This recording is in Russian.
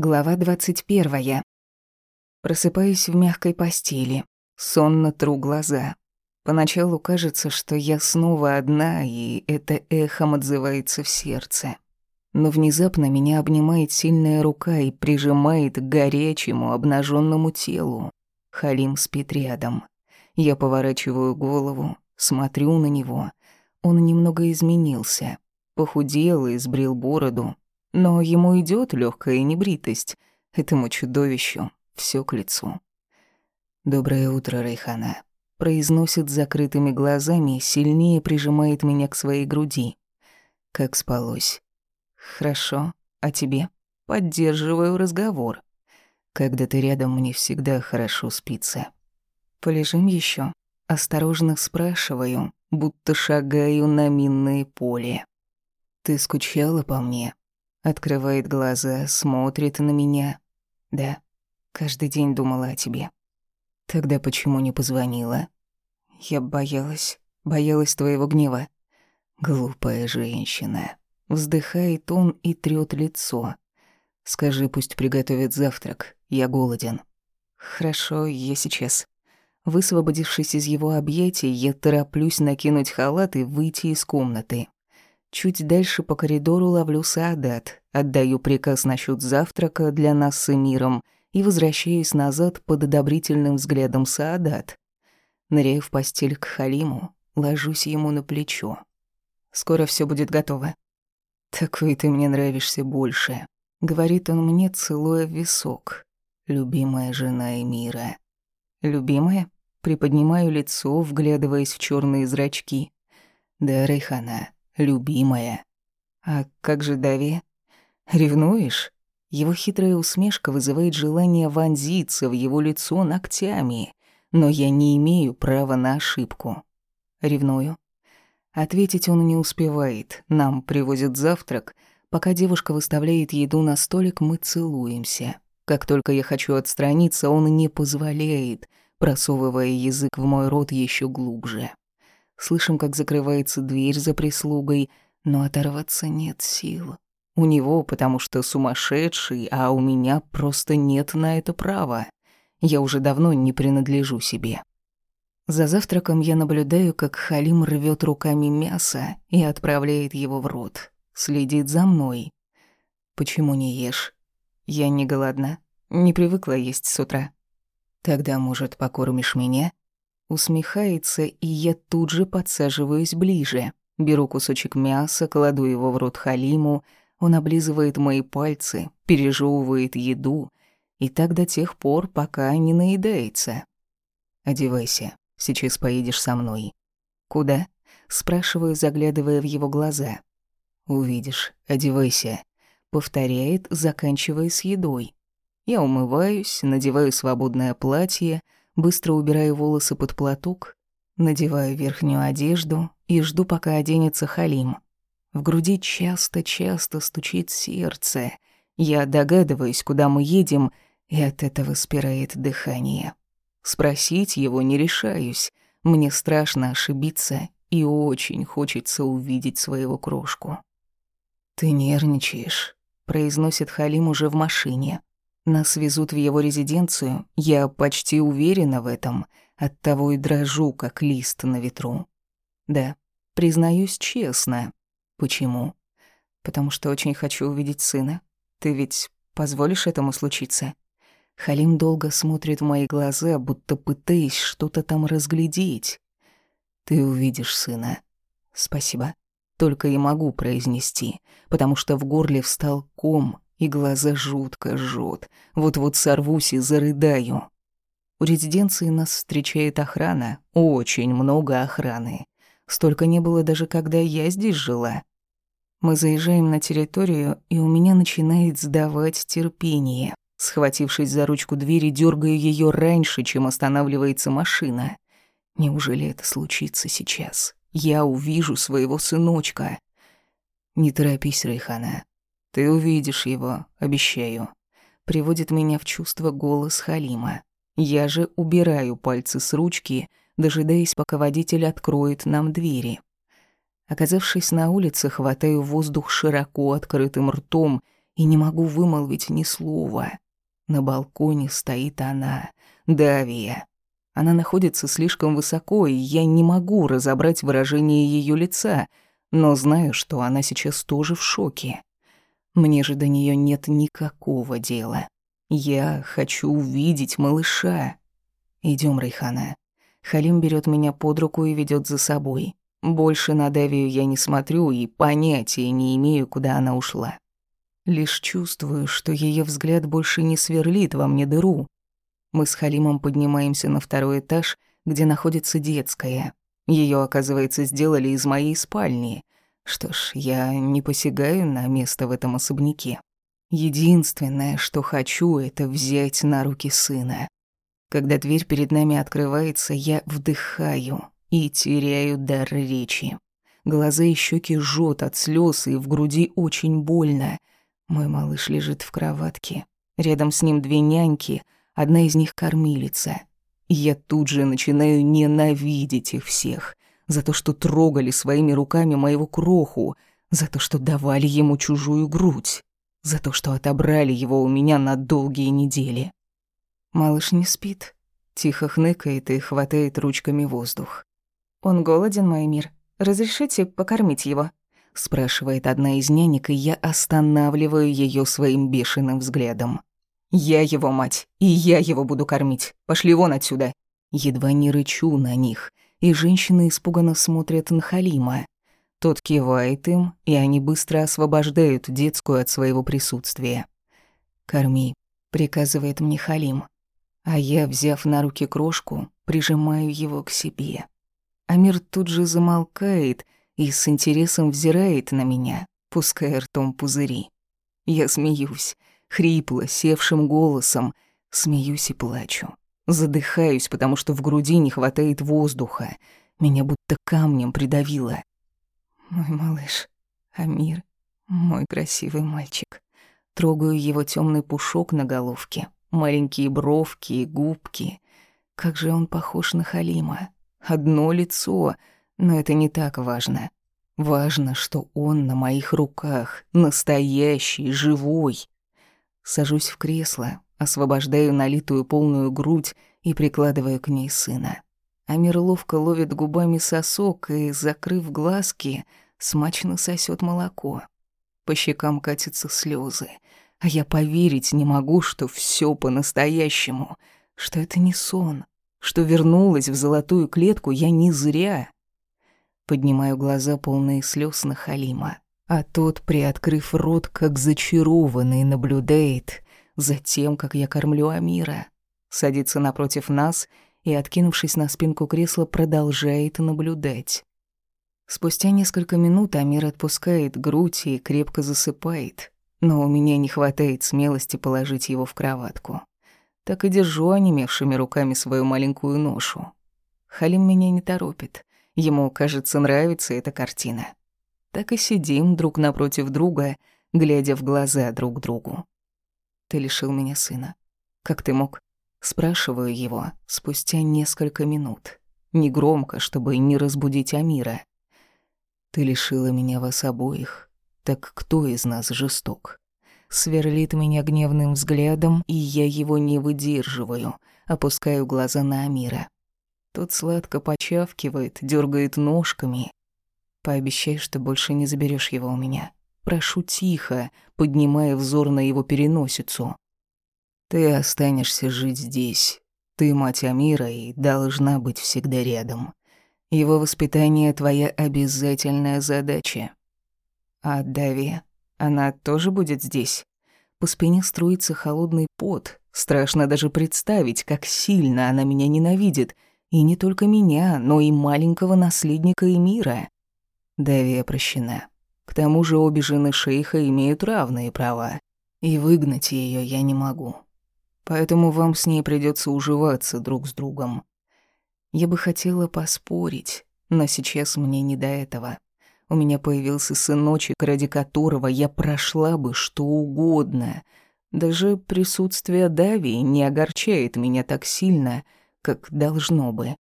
Глава 21. Просыпаюсь в мягкой постели, сонно тру глаза. Поначалу кажется, что я снова одна, и это эхом отзывается в сердце. Но внезапно меня обнимает сильная рука и прижимает к горячему, обнаженному телу. Халим спит рядом. Я поворачиваю голову, смотрю на него. Он немного изменился. Похудел и сбрил бороду, но ему идет легкая небритость. Этому чудовищу все к лицу. «Доброе утро, Рейхана», — произносит закрытыми глазами, сильнее прижимает меня к своей груди. «Как спалось?» «Хорошо. А тебе?» «Поддерживаю разговор. Когда ты рядом, мне всегда хорошо спится». «Полежим еще. Осторожно спрашиваю, будто шагаю на минное поле. «Ты скучала по мне?» Открывает глаза, смотрит на меня. Да, каждый день думала о тебе. Тогда почему не позвонила? Я боялась, боялась твоего гнева. Глупая женщина. Вздыхает он и трёт лицо. Скажи, пусть приготовит завтрак. Я голоден. Хорошо, я сейчас. Высвободившись из его объятий, я тороплюсь накинуть халат и выйти из комнаты. Чуть дальше по коридору ловлю Саадат, отдаю приказ насчет завтрака для нас с Эмиром и возвращаюсь назад под одобрительным взглядом Саадат. Ныряю в постель к Халиму, ложусь ему на плечо. «Скоро все будет готово». «Такой ты мне нравишься больше», — говорит он мне, целуя в висок. «Любимая жена Эмира». «Любимая?» Приподнимаю лицо, вглядываясь в черные зрачки. «Да, Рейхана, любимая. А как же Дави? Ревнуешь? Его хитрая усмешка вызывает желание вонзиться в его лицо ногтями, но я не имею права на ошибку. Ревную. Ответить он не успевает. Нам привозят завтрак. Пока девушка выставляет еду на столик, мы целуемся. Как только я хочу отстраниться, он не позволяет, просовывая язык в мой рот еще глубже. Слышим, как закрывается дверь за прислугой, но оторваться нет сил. У него, потому что сумасшедший, а у меня просто нет на это права. Я уже давно не принадлежу себе. За завтраком я наблюдаю, как Халим рвет руками мясо и отправляет его в рот. Следит за мной. Почему не ешь? Я не голодна. Не привыкла есть с утра. Тогда, может, покормишь меня? Усмехается, и я тут же подсаживаюсь ближе. Беру кусочек мяса, кладу его в рот Халиму, он облизывает мои пальцы, пережевывает еду, и так до тех пор, пока не наедается. «Одевайся, сейчас поедешь со мной». «Куда?» — спрашиваю, заглядывая в его глаза. «Увидишь, одевайся», — повторяет, заканчивая с едой. Я умываюсь, надеваю свободное платье — Быстро убираю волосы под платок, надеваю верхнюю одежду и жду, пока оденется Халим. В груди часто-часто стучит сердце. Я догадываюсь, куда мы едем, и от этого спирает дыхание. Спросить его не решаюсь. Мне страшно ошибиться, и очень хочется увидеть своего крошку. «Ты нервничаешь», — произносит Халим уже в машине. Нас везут в его резиденцию, я почти уверена в этом, оттого и дрожу, как лист на ветру. Да, признаюсь честно. Почему? Потому что очень хочу увидеть сына. Ты ведь позволишь этому случиться? Халим долго смотрит в мои глаза, будто пытаясь что-то там разглядеть. Ты увидишь сына. Спасибо. Только и могу произнести, потому что в горле встал ком, и глаза жутко жжет. Вот-вот сорвусь и зарыдаю. У резиденции нас встречает охрана, очень много охраны. Столько не было даже когда я здесь жила. Мы заезжаем на территорию, и у меня начинает сдавать терпение. Схватившись за ручку двери, дергаю ее раньше, чем останавливается машина. Неужели это случится сейчас? Я увижу своего сыночка. Не торопись, Рейхана. Ты увидишь его, обещаю. Приводит меня в чувство голос Халима. Я же убираю пальцы с ручки, дожидаясь, пока водитель откроет нам двери. Оказавшись на улице, хватаю воздух широко открытым ртом и не могу вымолвить ни слова. На балконе стоит она, Давия. Она находится слишком высоко, и я не могу разобрать выражение ее лица, но знаю, что она сейчас тоже в шоке. Мне же до нее нет никакого дела. Я хочу увидеть малыша. Идем, Рейхана. Халим берет меня под руку и ведет за собой. Больше на Давию я не смотрю и понятия не имею, куда она ушла. Лишь чувствую, что ее взгляд больше не сверлит во мне дыру, мы с Халимом поднимаемся на второй этаж, где находится детская. Ее, оказывается, сделали из моей спальни. Что ж, я не посягаю на место в этом особняке. Единственное, что хочу, это взять на руки сына. Когда дверь перед нами открывается, я вдыхаю и теряю дар речи. Глаза и щеки жжет от слез, и в груди очень больно. Мой малыш лежит в кроватке. Рядом с ним две няньки — Одна из них кормилица. я тут же начинаю ненавидеть их всех за то, что трогали своими руками моего кроху, за то, что давали ему чужую грудь, за то, что отобрали его у меня на долгие недели. Малыш не спит, тихо хныкает и хватает ручками воздух. «Он голоден, мой мир. Разрешите покормить его?» спрашивает одна из нянек, и я останавливаю ее своим бешеным взглядом. Я его мать, и я его буду кормить. Пошли вон отсюда. Едва не рычу на них, и женщины испуганно смотрят на Халима. Тот кивает им, и они быстро освобождают детскую от своего присутствия. «Корми», — приказывает мне Халим. А я, взяв на руки крошку, прижимаю его к себе. Амир тут же замолкает и с интересом взирает на меня, пуская ртом пузыри. Я смеюсь, хрипло, севшим голосом. Смеюсь и плачу. Задыхаюсь, потому что в груди не хватает воздуха. Меня будто камнем придавило. Мой малыш, Амир, мой красивый мальчик. Трогаю его темный пушок на головке, маленькие бровки и губки. Как же он похож на Халима. Одно лицо, но это не так важно. Важно, что он на моих руках, настоящий, живой. Сажусь в кресло, освобождаю налитую полную грудь и прикладываю к ней сына. Амир ловко ловит губами сосок и, закрыв глазки, смачно сосет молоко. По щекам катятся слезы, а я поверить не могу, что все по-настоящему, что это не сон, что вернулась в золотую клетку я не зря. Поднимаю глаза полные слез на Халима а тот, приоткрыв рот, как зачарованный, наблюдает за тем, как я кормлю Амира. Садится напротив нас и, откинувшись на спинку кресла, продолжает наблюдать. Спустя несколько минут Амир отпускает грудь и крепко засыпает, но у меня не хватает смелости положить его в кроватку. Так и держу онемевшими руками свою маленькую ношу. Халим меня не торопит. Ему, кажется, нравится эта картина так и сидим друг напротив друга, глядя в глаза друг другу. «Ты лишил меня сына. Как ты мог?» Спрашиваю его спустя несколько минут. Негромко, чтобы не разбудить Амира. «Ты лишила меня вас обоих. Так кто из нас жесток?» Сверлит меня гневным взглядом, и я его не выдерживаю, опускаю глаза на Амира. Тот сладко почавкивает, дергает ножками, Пообещай, что больше не заберешь его у меня. Прошу тихо, поднимая взор на его переносицу. Ты останешься жить здесь. Ты мать Амира и должна быть всегда рядом. Его воспитание — твоя обязательная задача. А Дави, она тоже будет здесь? По спине струится холодный пот. Страшно даже представить, как сильно она меня ненавидит. И не только меня, но и маленького наследника Эмира. Давия прощена. К тому же обе жены шейха имеют равные права, и выгнать ее я не могу. Поэтому вам с ней придется уживаться друг с другом. Я бы хотела поспорить, но сейчас мне не до этого. У меня появился сыночек, ради которого я прошла бы что угодно. Даже присутствие Дави не огорчает меня так сильно, как должно бы.